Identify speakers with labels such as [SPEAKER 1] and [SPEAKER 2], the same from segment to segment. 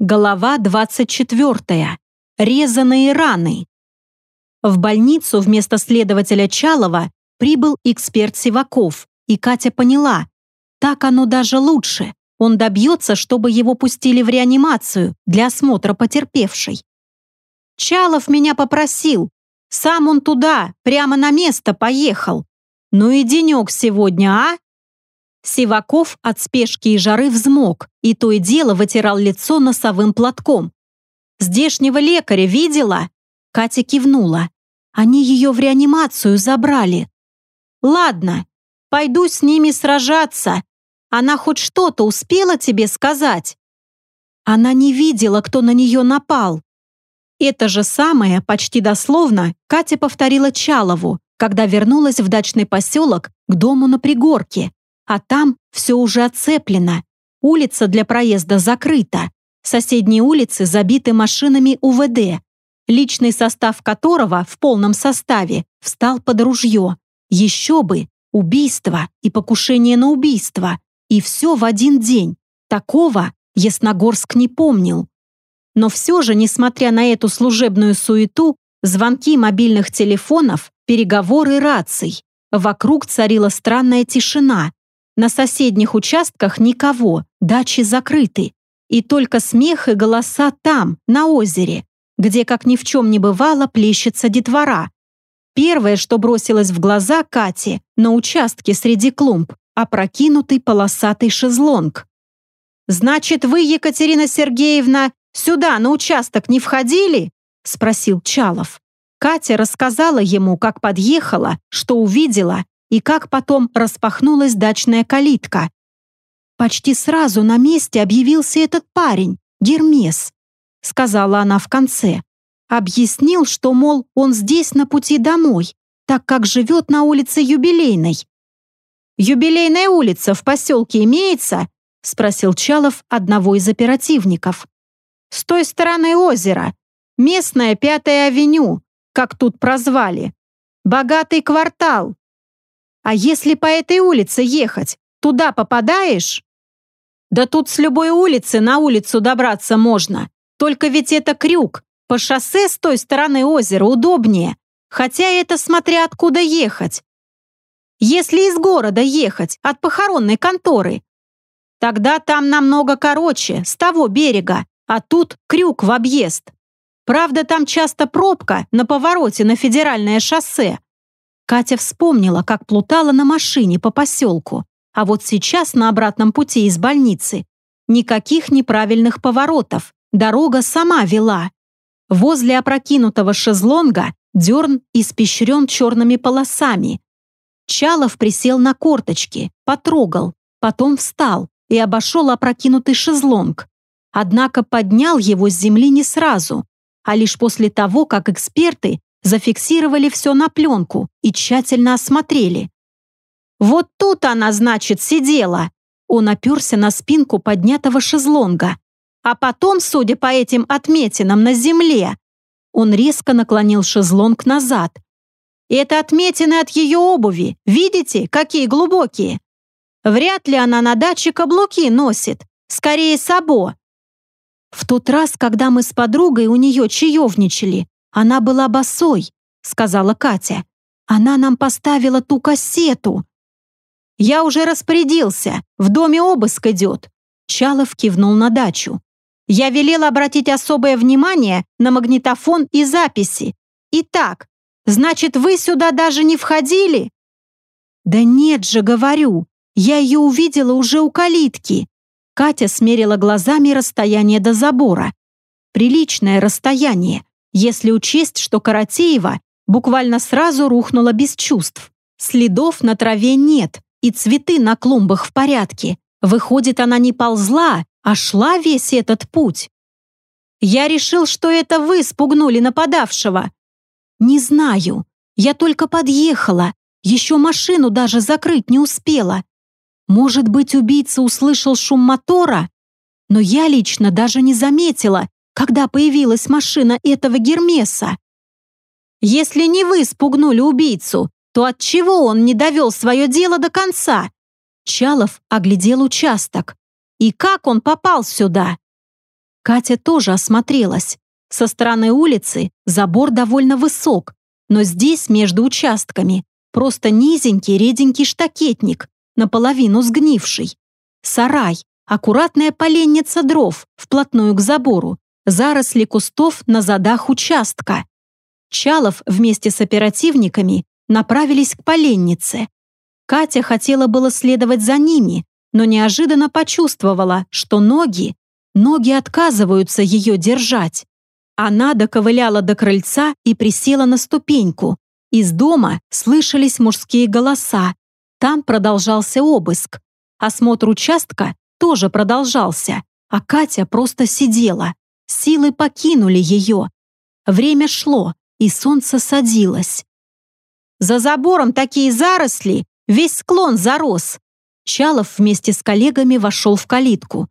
[SPEAKER 1] Голова 24. Резаные раны. В больницу вместо следователя Чалова прибыл эксперт Сиваков, и Катя поняла, так оно даже лучше. Он добьется, чтобы его пустили в реанимацию для осмотра потерпевшей. Чалов меня попросил. Сам он туда, прямо на место поехал. Ну и денек сегодня, а? Сиваков от спешки и жары взмок, и то и дело вытирал лицо носовым платком. «Здешнего лекаря видела?» Катя кивнула. «Они ее в реанимацию забрали». «Ладно, пойду с ними сражаться. Она хоть что-то успела тебе сказать?» Она не видела, кто на нее напал. Это же самое, почти дословно, Катя повторила Чалову, когда вернулась в дачный поселок к дому на пригорке. А там все уже оцеплено. Улица для проезда закрыта. Соседние улицы забиты машинами УВД, личный состав которого в полном составе встал под ружье. Еще бы, убийство и покушение на убийство. И все в один день. Такого Ясногорск не помнил. Но все же, несмотря на эту служебную суету, звонки мобильных телефонов, переговоры раций, вокруг царила странная тишина, на соседних участках никого, дачи закрыты. И только смех и голоса там, на озере, где, как ни в чем не бывало, плещется детвора. Первое, что бросилось в глаза Кате, на участке среди клумб, опрокинутый полосатый шезлонг. «Значит, вы, Екатерина Сергеевна, сюда, на участок, не входили?» — спросил Чалов. Катя рассказала ему, как подъехала, что увидела и как потом распахнулась дачная калитка. Почти сразу на месте объявился этот парень, Гермес, сказала она в конце. Объяснил, что, мол, он здесь на пути домой, так как живет на улице Юбилейной. «Юбилейная улица в поселке имеется?» спросил Чалов одного из оперативников. «С той стороны озера. Местная Пятая авеню, как тут прозвали. Богатый квартал, а если по этой улице ехать, туда попадаешь? Да тут с любой улицы на улицу добраться можно. Только ведь это крюк. По шоссе с той стороны озера удобнее. Хотя это смотря откуда ехать. Если из города ехать, от похоронной конторы, тогда там намного короче, с того берега, а тут крюк в объезд. Правда, там часто пробка на повороте на федеральное шоссе. Катя вспомнила, как плутала на машине по поселку, а вот сейчас на обратном пути из больницы никаких неправильных поворотов, дорога сама вела. Возле опрокинутого шезлонга дерн испещрен черными полосами. Чалов присел на корточки, потрогал, потом встал и обошел опрокинутый шезлонг. Однако поднял его с земли не сразу, а лишь после того, как эксперты зафиксировали все на пленку и тщательно осмотрели. «Вот тут она, значит, сидела!» Он оперся на спинку поднятого шезлонга. А потом, судя по этим отметинам на земле, он резко наклонил шезлонг назад. «Это отметины от ее обуви. Видите, какие глубокие? Вряд ли она на даче каблуки носит. Скорее, сабо. В тот раз, когда мы с подругой у нее чаевничали, она была босой, сказала Катя. Она нам поставила ту кассету. Я уже распорядился, в доме обыск идет. Чалов кивнул на дачу. Я велел обратить особое внимание на магнитофон и записи. Итак, значит, вы сюда даже не входили? Да нет же, говорю. Я ее увидела уже у калитки. Катя смерила глазами расстояние до забора. Приличное расстояние если учесть, что Каратеева буквально сразу рухнула без чувств. Следов на траве нет, и цветы на клумбах в порядке. Выходит, она не ползла, а шла весь этот путь. Я решил, что это вы спугнули нападавшего. Не знаю. Я только подъехала. Еще машину даже закрыть не успела. Может быть, убийца услышал шум мотора? Но я лично даже не заметила, когда появилась машина этого Гермеса. Если не вы спугнули убийцу, то от чего он не довел свое дело до конца? Чалов оглядел участок. И как он попал сюда? Катя тоже осмотрелась. Со стороны улицы забор довольно высок, но здесь, между участками, просто низенький реденький штакетник, наполовину сгнивший. Сарай, аккуратная поленница дров, вплотную к забору, заросли кустов на задах участка. Чалов вместе с оперативниками направились к поленнице. Катя хотела было следовать за ними, но неожиданно почувствовала, что ноги, ноги отказываются ее держать. Она доковыляла до крыльца и присела на ступеньку. Из дома слышались мужские голоса. Там продолжался обыск. Осмотр участка тоже продолжался, а Катя просто сидела. Силы покинули ее. Время шло, и солнце садилось. За забором такие заросли, весь склон зарос. Чалов вместе с коллегами вошел в калитку.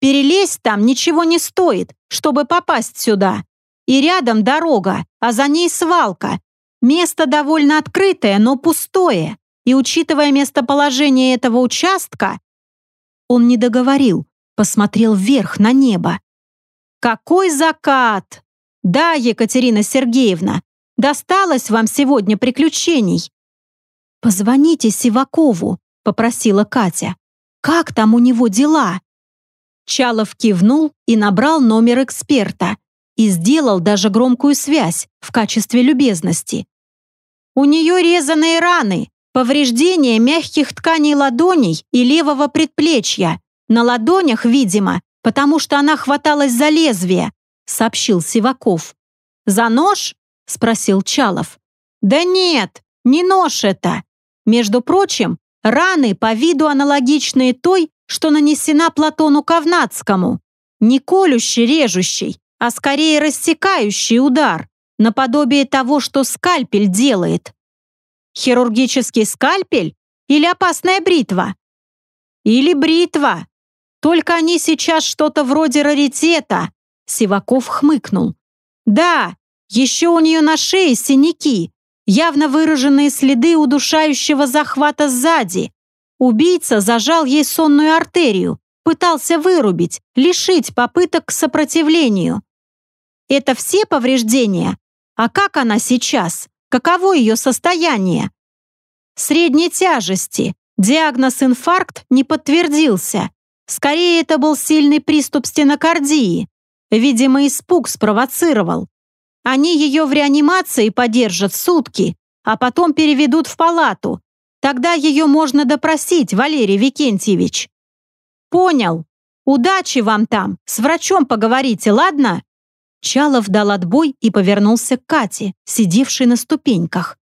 [SPEAKER 1] Перелезть там ничего не стоит, чтобы попасть сюда. И рядом дорога, а за ней свалка. Место довольно открытое, но пустое. И учитывая местоположение этого участка, он не договорил, посмотрел вверх на небо. «Какой закат! Да, Екатерина Сергеевна, досталось вам сегодня приключений!» «Позвоните Сивакову», — попросила Катя. «Как там у него дела?» Чалов кивнул и набрал номер эксперта и сделал даже громкую связь в качестве любезности. «У нее резаные раны, повреждения мягких тканей ладоней и левого предплечья. На ладонях, видимо, потому что она хваталась за лезвие», сообщил Сиваков. «За нож?» – спросил Чалов. «Да нет, не нож это. Между прочим, раны по виду аналогичные той, что нанесена Платону Кавнацкому. Не колющий, режущий, а скорее рассекающий удар, наподобие того, что скальпель делает. Хирургический скальпель или опасная бритва? Или бритва. Только они сейчас что-то вроде раритета. Сиваков хмыкнул. Да, еще у нее на шее синяки, явно выраженные следы удушающего захвата сзади. Убийца зажал ей сонную артерию, пытался вырубить, лишить попыток к сопротивлению. Это все повреждения? А как она сейчас? Каково ее состояние? Средней тяжести. Диагноз инфаркт не подтвердился. Скорее, это был сильный приступ стенокардии. Видимо, испуг спровоцировал. Они ее в реанимации подержат сутки, а потом переведут в палату. Тогда ее можно допросить, Валерий Викентьевич. Понял. Удачи вам там. С врачом поговорите, ладно? Чалов дал отбой и повернулся к Кате, сидевшей на ступеньках.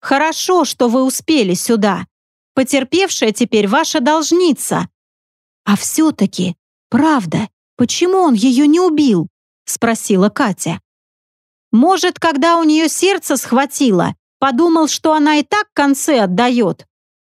[SPEAKER 1] «Хорошо, что вы успели сюда. Потерпевшая теперь ваша должница». «А все-таки, правда, почему он ее не убил?» спросила Катя. «Может, когда у нее сердце схватило, подумал, что она и так концы отдает.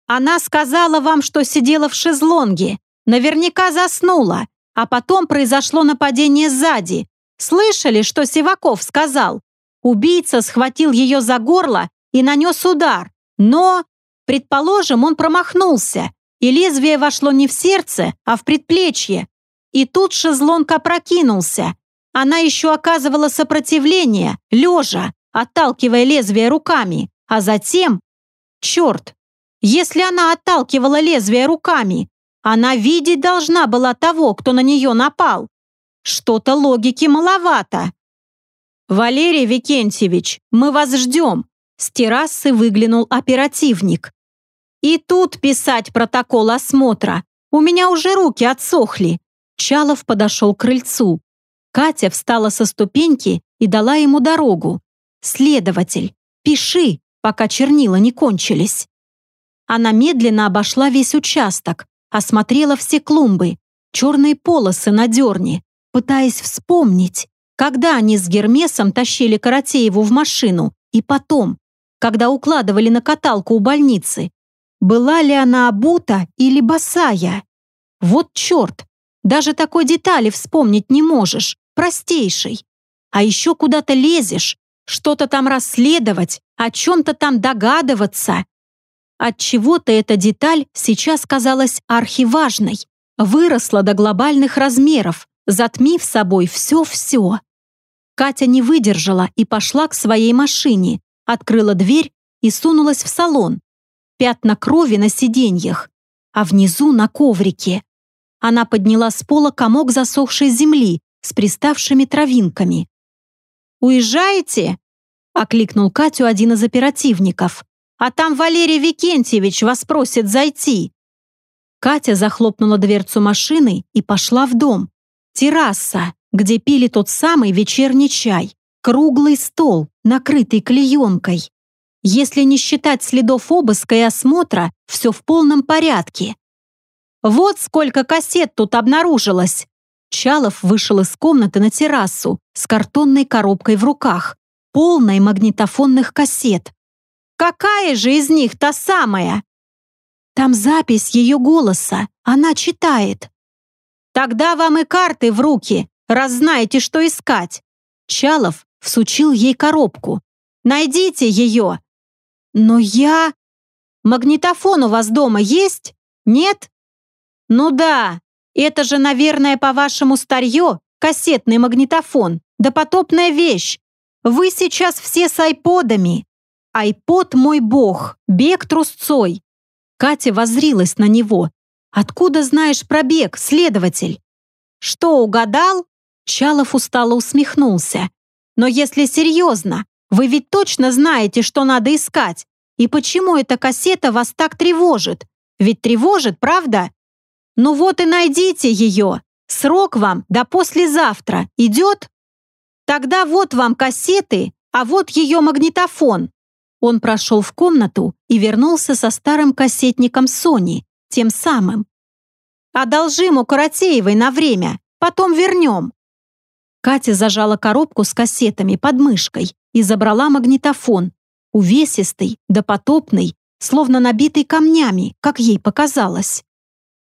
[SPEAKER 1] Она сказала вам, что сидела в шезлонге, наверняка заснула, а потом произошло нападение сзади, Слышали, что Сиваков сказал? Убийца схватил ее за горло и нанес удар. Но, предположим, он промахнулся, и лезвие вошло не в сердце, а в предплечье. И тут шезлонг опрокинулся. Она еще оказывала сопротивление, лежа, отталкивая лезвие руками, а затем... Черт! Если она отталкивала лезвие руками, она видеть должна была того, кто на нее напал. Что-то логики маловато. «Валерий Викентьевич, мы вас ждем!» С террасы выглянул оперативник. «И тут писать протокол осмотра. У меня уже руки отсохли». Чалов подошел к крыльцу. Катя встала со ступеньки и дала ему дорогу. «Следователь, пиши, пока чернила не кончились». Она медленно обошла весь участок, осмотрела все клумбы, черные полосы на дерне, пытаясь вспомнить, когда они с Гермесом тащили Каратееву в машину, и потом, когда укладывали на каталку у больницы. Была ли она обута или босая? Вот черт, даже такой детали вспомнить не можешь, простейшей. А еще куда-то лезешь, что-то там расследовать, о чем-то там догадываться. От чего-то эта деталь сейчас казалась архиважной, выросла до глобальных размеров, затмив собой все-все. Катя не выдержала и пошла к своей машине, открыла дверь и сунулась в салон. Пятна крови на сиденьях, а внизу на коврике. Она подняла с пола комок засохшей земли с приставшими травинками. «Уезжаете?» — окликнул Катю один из оперативников. «А там Валерий Викентьевич вас просит зайти». Катя захлопнула дверцу машины и пошла в дом. Терраса, где пили тот самый вечерний чай. Круглый стол, накрытый клеенкой. Если не считать следов обыска и осмотра, все в полном порядке. «Вот сколько кассет тут обнаружилось!» Чалов вышел из комнаты на террасу с картонной коробкой в руках, полной магнитофонных кассет. «Какая же из них та самая?» «Там запись ее голоса, она читает». «Тогда вам и карты в руки, раз знаете, что искать». Чалов всучил ей коробку. «Найдите ее!» «Но я...» «Магнитофон у вас дома есть? Нет?» «Ну да, это же, наверное, по-вашему старье, кассетный магнитофон, да потопная вещь. Вы сейчас все с айподами. Айпод мой бог, бег трусцой». Катя возрилась на него. «Откуда знаешь про бег, следователь?» «Что, угадал?» Чалов устало усмехнулся. «Но если серьезно, вы ведь точно знаете, что надо искать. И почему эта кассета вас так тревожит? Ведь тревожит, правда? Ну вот и найдите ее. Срок вам до послезавтра. Идет? Тогда вот вам кассеты, а вот ее магнитофон. Он прошел в комнату и вернулся со старым кассетником Сони, тем самым. «Одолжим у Каратеевой на время, потом вернем». Катя зажала коробку с кассетами под мышкой и забрала магнитофон, увесистый, допотопный, словно набитый камнями, как ей показалось.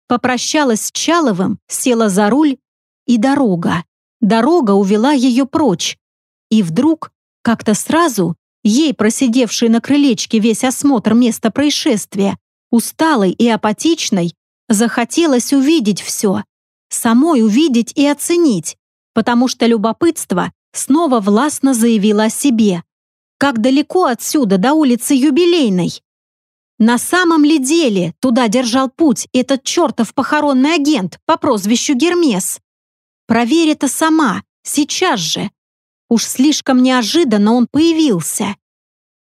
[SPEAKER 1] Попрощалась с Чаловым, села за руль, и дорога. Дорога увела ее прочь. И вдруг, как-то сразу, ей, просидевшей на крылечке весь осмотр места происшествия, усталой и апатичной, захотелось увидеть все, самой увидеть и оценить, потому что любопытство снова властно заявило о себе. Как далеко отсюда до улицы Юбилейной? На самом ли деле туда держал путь этот чертов похоронный агент по прозвищу Гермес? Проверь это сама, сейчас же. Уж слишком неожиданно он появился.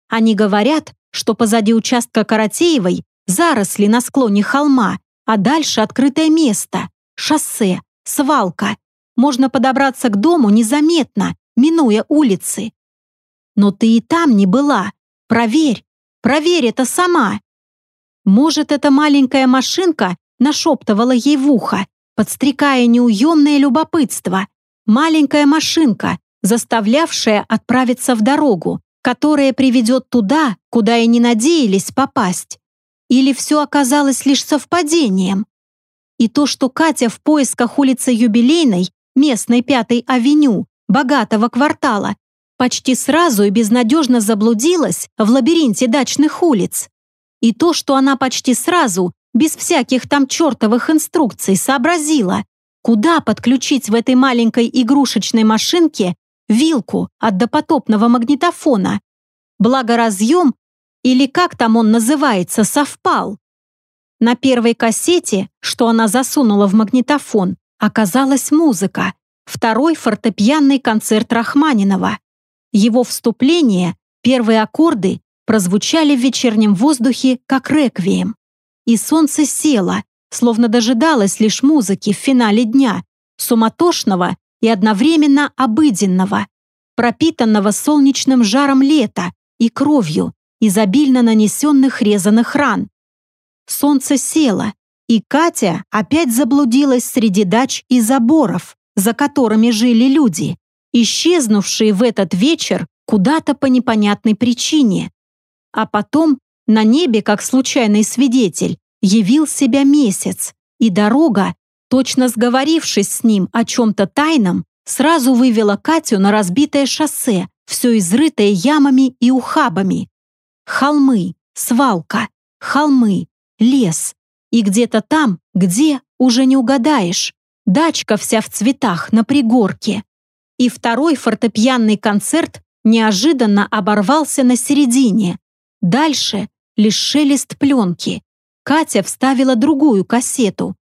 [SPEAKER 1] Они говорят, что позади участка Каратеевой заросли на склоне холма, а дальше открытое место, шоссе, свалка. Можно подобраться к дому незаметно, минуя улицы. Но ты и там не была. Проверь, проверь это сама. Может, эта маленькая машинка нашептывала ей в ухо, подстрекая неуемное любопытство. Маленькая машинка, заставлявшая отправиться в дорогу, которая приведет туда, куда и не надеялись попасть. Или все оказалось лишь совпадением? И то, что Катя в поисках улицы Юбилейной, местной Пятой авеню, богатого квартала, почти сразу и безнадежно заблудилась в лабиринте дачных улиц. И то, что она почти сразу, без всяких там чертовых инструкций, сообразила, куда подключить в этой маленькой игрушечной машинке вилку от допотопного магнитофона. Благо разъем, или как там он называется, совпал. На первой кассете, что она засунула в магнитофон, оказалась музыка, второй фортепианный концерт Рахманинова. Его вступление, первые аккорды прозвучали в вечернем воздухе, как реквием. И солнце село, словно дожидалось лишь музыки в финале дня, суматошного и одновременно обыденного, пропитанного солнечным жаром лета и кровью изобильно нанесенных резаных ран. Солнце село, и Катя опять заблудилась среди дач и заборов, за которыми жили люди исчезнувшие в этот вечер куда-то по непонятной причине. А потом на небе, как случайный свидетель, явил себя месяц, и дорога, точно сговорившись с ним о чем-то тайном, сразу вывела Катю на разбитое шоссе, все изрытое ямами и ухабами. Холмы, свалка, холмы, лес. И где-то там, где, уже не угадаешь, дачка вся в цветах на пригорке. И второй фортепианный концерт неожиданно оборвался на середине. Дальше лишь шелест пленки. Катя вставила другую кассету.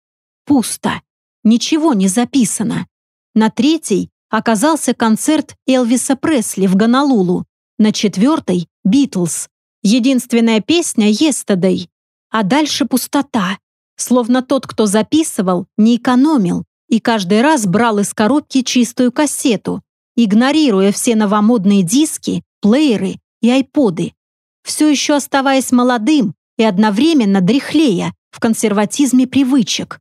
[SPEAKER 1] Пусто. Ничего не записано. На третьей оказался концерт Элвиса Пресли в Гонолулу. На четвертой — «Битлз». Единственная песня «Yesterday». А дальше пустота. Словно тот, кто записывал, не экономил и каждый раз брал из коробки чистую кассету, игнорируя все новомодные диски, плееры и айподы, все еще оставаясь молодым и одновременно дряхлея в консерватизме привычек.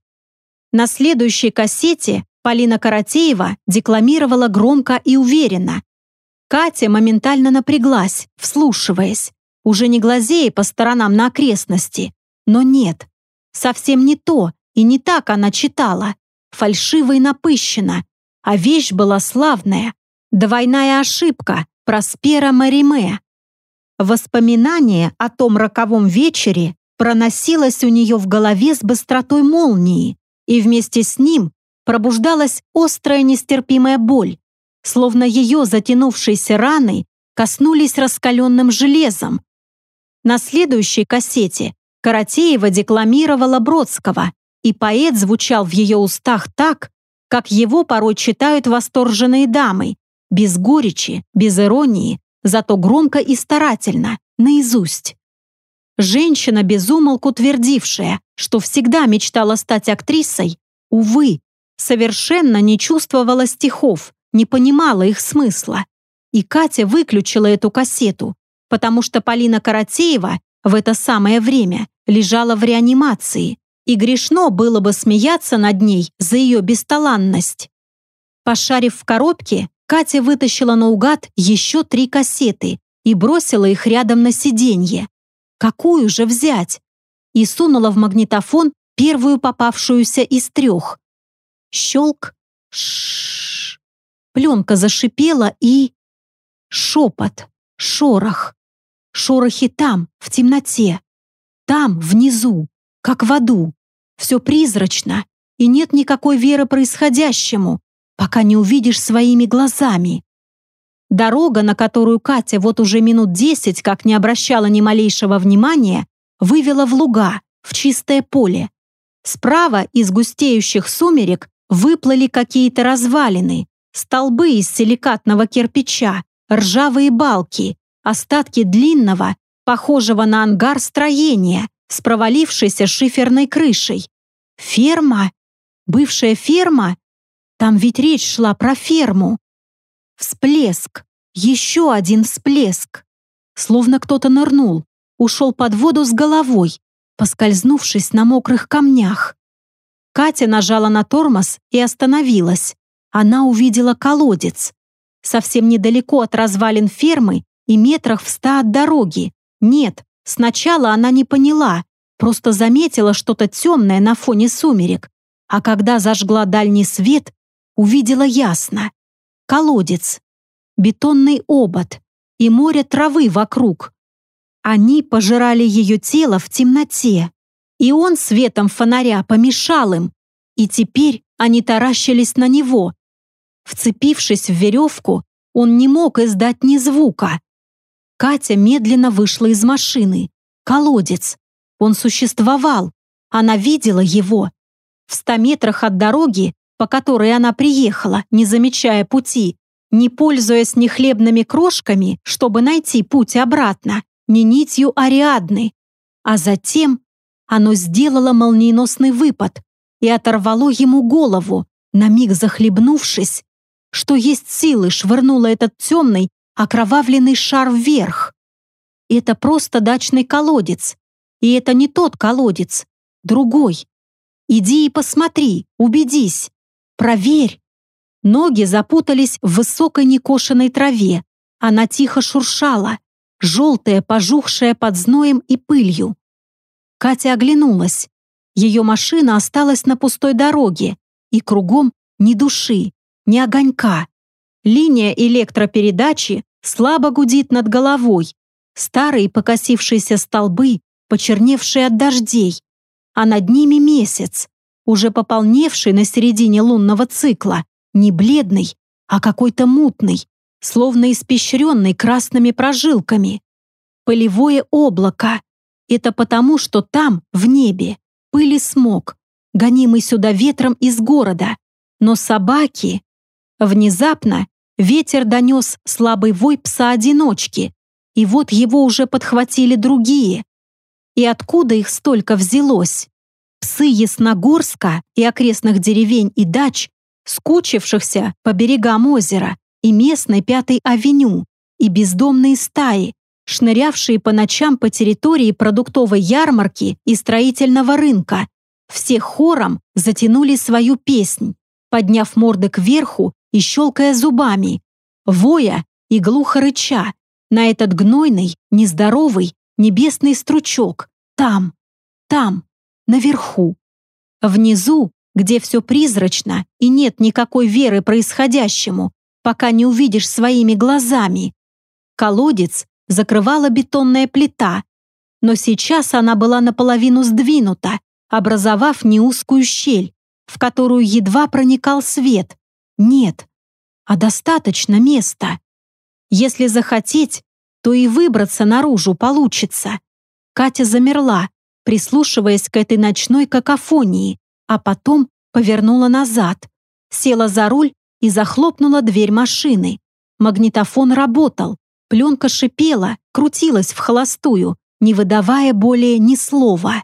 [SPEAKER 1] На следующей кассете Полина Каратеева декламировала громко и уверенно. Катя моментально напряглась, вслушиваясь, уже не глазея по сторонам на окрестности. Но нет, совсем не то и не так она читала. Фальшиво и напыщенно. А вещь была славная. Двойная ошибка Проспера Мариме. Воспоминание о том роковом вечере проносилось у нее в голове с быстротой молнии, и вместе с ним пробуждалась острая нестерпимая боль, словно ее затянувшиеся раны коснулись раскаленным железом. На следующей кассете Каратеева декламировала Бродского, и поэт звучал в ее устах так, как его порой читают восторженные дамы, без горечи, без иронии, зато громко и старательно, наизусть. Женщина, безумолку твердившая, что всегда мечтала стать актрисой, увы, совершенно не чувствовала стихов, не понимала их смысла. И Катя выключила эту кассету, потому что Полина Каратеева в это самое время лежала в реанимации, и грешно было бы смеяться над ней за ее бесталанность. Пошарив в коробке, Катя вытащила наугад еще три кассеты и бросила их рядом на сиденье. Какую же взять? И сунула в магнитофон первую попавшуюся из трех. Щелк. Шш. Пленка зашипела и... Шепот. Шорох. Шорохи там, в темноте. Там, внизу, как в аду. Все призрачно, и нет никакой веры происходящему, пока не увидишь своими глазами. Дорога, на которую Катя вот уже минут десять как не обращала ни малейшего внимания, вывела в луга, в чистое поле. Справа из густеющих сумерек выплыли какие-то развалины, столбы из силикатного кирпича, ржавые балки, остатки длинного, похожего на ангар строения с провалившейся шиферной крышей. Ферма? Бывшая ферма? Там ведь речь шла про ферму. Всплеск. Еще один всплеск. Словно кто-то нырнул, ушел под воду с головой, поскользнувшись на мокрых камнях. Катя нажала на тормоз и остановилась. Она увидела колодец. Совсем недалеко от развалин фермы и метрах в ста от дороги. Нет, сначала она не поняла, просто заметила что-то темное на фоне сумерек. А когда зажгла дальний свет, увидела ясно. Колодец, бетонный обод и море травы вокруг. Они пожирали ее тело в темноте, и он светом фонаря помешал им, и теперь они таращились на него. Вцепившись в веревку, он не мог издать ни звука. Катя медленно вышла из машины. Колодец. Он существовал. Она видела его. В ста метрах от дороги по которой она приехала, не замечая пути, не пользуясь ни хлебными крошками, чтобы найти путь обратно, ни нитью Ариадны. А затем оно сделало молниеносный выпад и оторвало ему голову, на миг захлебнувшись, что есть силы швырнуло этот темный, окровавленный шар вверх. Это просто дачный колодец. И это не тот колодец, другой. Иди и посмотри, убедись. Проверь!» Ноги запутались в высокой некошенной траве. Она тихо шуршала, желтая, пожухшая под зноем и пылью. Катя оглянулась. Ее машина осталась на пустой дороге, и кругом ни души, ни огонька. Линия электропередачи слабо гудит над головой. Старые покосившиеся столбы, почерневшие от дождей. А над ними месяц. уже пополневший на середине лунного цикла, не бледный, а какой-то мутный, словно испещренный красными прожилками. Полевое облако. Это потому, что там, в небе, пыли смог, гонимый сюда ветром из города. Но собаки... Внезапно ветер донес слабый вой пса-одиночки, и вот его уже подхватили другие. И откуда их столько взялось? Псы Ясногорска и окрестных деревень и дач, скучившихся по берегам озера и местной Пятой авеню, и бездомные стаи, шнырявшие по ночам по территории продуктовой ярмарки и строительного рынка, все хором затянули свою песнь, подняв морды кверху и щелкая зубами, воя и глухо рыча на этот гнойный, нездоровый, небесный стручок, там, там, наверху. Внизу, где все призрачно и нет никакой веры происходящему, пока не увидишь своими глазами. Колодец закрывала бетонная плита, но сейчас она была наполовину сдвинута, образовав неузкую щель, в которую едва проникал свет. Нет, а достаточно места. Если захотеть, то и выбраться наружу получится. Катя замерла, прислушиваясь к этой ночной какофонии, а потом повернула назад, села за руль и захлопнула дверь машины. Магнитофон работал, пленка шипела, крутилась в холостую, не выдавая более ни слова.